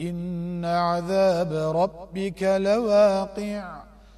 إن عذاب ربك لواقع.